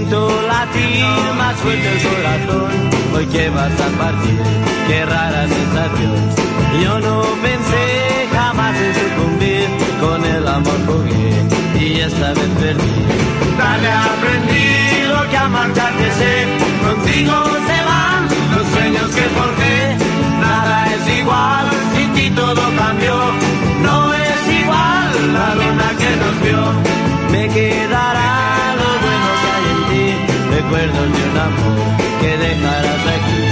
latir más fuerte el corazón. Hoy que vas a partir, qué rara sensación. Yo no pensé jamás en sucumbir, con el amor jugué y esta vez perdí. Tarde aprendí lo que a marcharte sé, contigo se que dejarás aquí.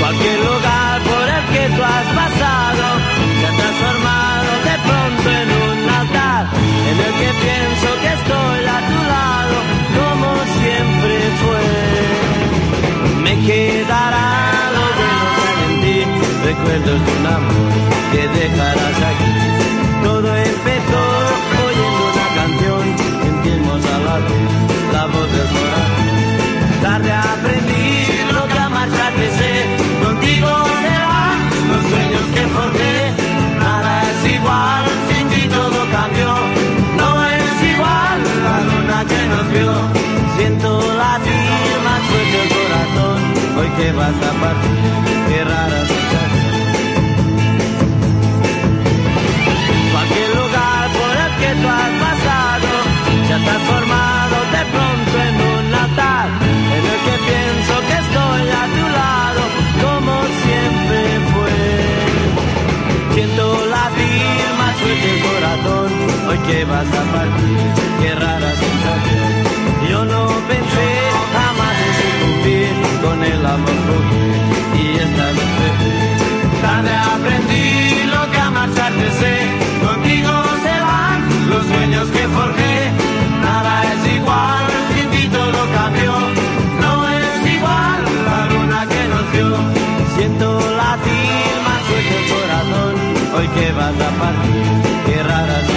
Cualquier lugar por el que tú has pasado se ha transformado de pronto en un altar en el que pienso que estoy a tu lado como siempre fue. Me quedará lo bueno en ti, recuerdos de un amor que dejarás aquí. Hoy que vas a partir, qué rara. Cualquier lugar por el que tú has pasado se ha transformado de pronto en un altar en el que pienso que estoy a tu lado como siempre fue. Siento latir más fuerte el corazón hoy que vas a partir, qué rara sensación. Tarde aprendí lo que a marcharte sé, contigo se van los sueños que forjé. Nada es igual, sin ti todo cambió. No es igual la luna que nos dio. Siento latir más fuerte el corazón, hoy que vas a partir,